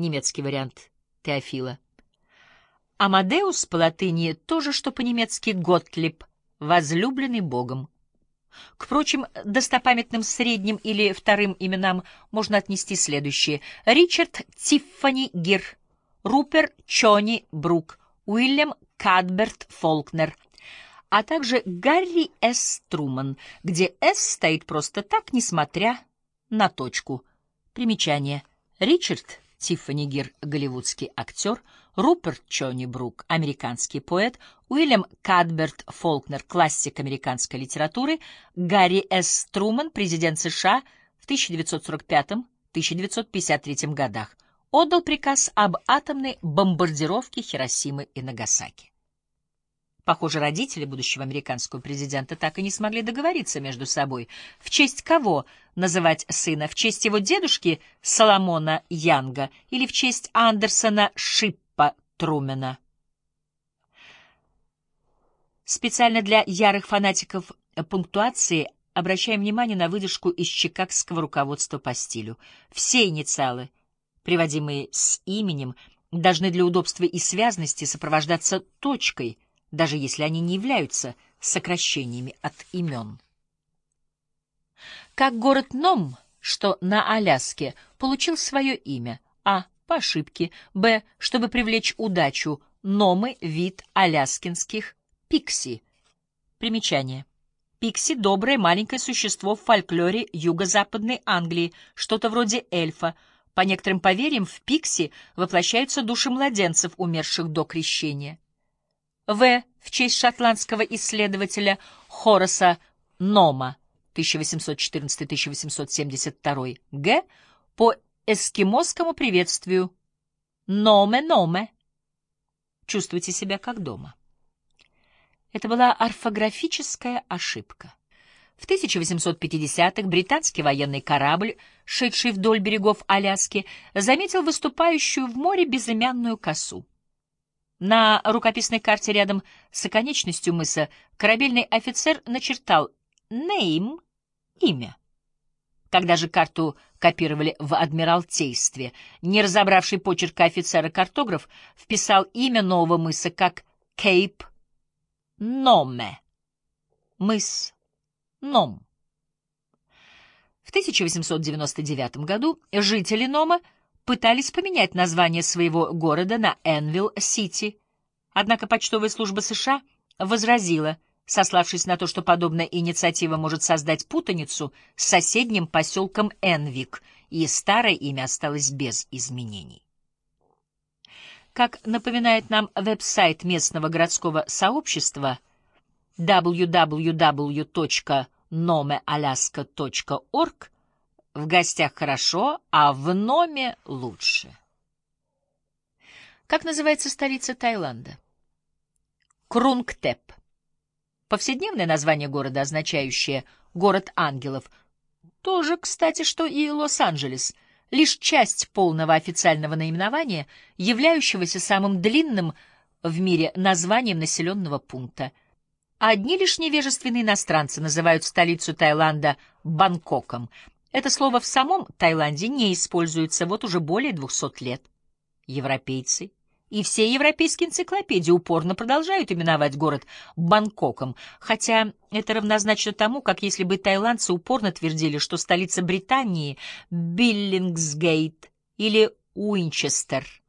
немецкий вариант Теофила. Амадеус по латыни то же, что по-немецки Готлиб, возлюбленный Богом. К прочим достопамятным средним или вторым именам можно отнести следующие. Ричард Тиффани Гир, Рупер Чони Брук, Уильям Кадберт Фолкнер, а также Гарри С. Труман, где «С» стоит просто так, несмотря на точку. Примечание. Ричард Тиффани Гир, голливудский актер, Руперт Чони Брук, американский поэт, Уильям Кадберт Фолкнер, классик американской литературы, Гарри С. Труман, президент США в 1945-1953 годах, отдал приказ об атомной бомбардировке Хиросимы и Нагасаки. Похоже, родители будущего американского президента так и не смогли договориться между собой, в честь кого называть сына, в честь его дедушки Соломона Янга или в честь Андерсона Шиппа Трумена. Специально для ярых фанатиков пунктуации обращаем внимание на выдержку из чикагского руководства по стилю. Все инициалы, приводимые с именем, должны для удобства и связности сопровождаться точкой — даже если они не являются сокращениями от имен. Как город Ном, что на Аляске, получил свое имя, а. по ошибке, б. чтобы привлечь удачу, Номы — вид аляскинских пикси. Примечание. Пикси — доброе маленькое существо в фольклоре юго-западной Англии, что-то вроде эльфа. По некоторым поверьям, в пикси воплощаются души младенцев, умерших до крещения. В. В честь шотландского исследователя Хораса Нома 1814-1872. Г. По эскимосскому приветствию «Номе-номе». Чувствуйте себя как дома. Это была орфографическая ошибка. В 1850-х британский военный корабль, шедший вдоль берегов Аляски, заметил выступающую в море безымянную косу. На рукописной карте рядом с оконечностью мыса корабельный офицер начертал «Name» — имя. Когда же карту копировали в Адмиралтействе, не разобравший почерка офицера-картограф вписал имя нового мыса как Кейп Номе. Мыс Ном. В 1899 году жители Нома пытались поменять название своего города на Энвилл-Сити. Однако почтовая служба США возразила, сославшись на то, что подобная инициатива может создать путаницу с соседним поселком Энвик, и старое имя осталось без изменений. Как напоминает нам веб-сайт местного городского сообщества www.nomealaska.org, в гостях хорошо, а в Номе лучше. Как называется столица Таиланда? Крунгтеп. Повседневное название города, означающее «город ангелов», тоже, кстати, что и Лос-Анджелес, лишь часть полного официального наименования, являющегося самым длинным в мире названием населенного пункта. Одни лишь невежественные иностранцы называют столицу Таиланда Бангкоком, это слово в самом Таиланде не используется вот уже более двухсот лет. Европейцы и все европейские энциклопедии упорно продолжают именовать город Бангкоком, хотя это равнозначно тому, как если бы таиландцы упорно твердили, что столица Британии — Биллингсгейт или Уинчестер —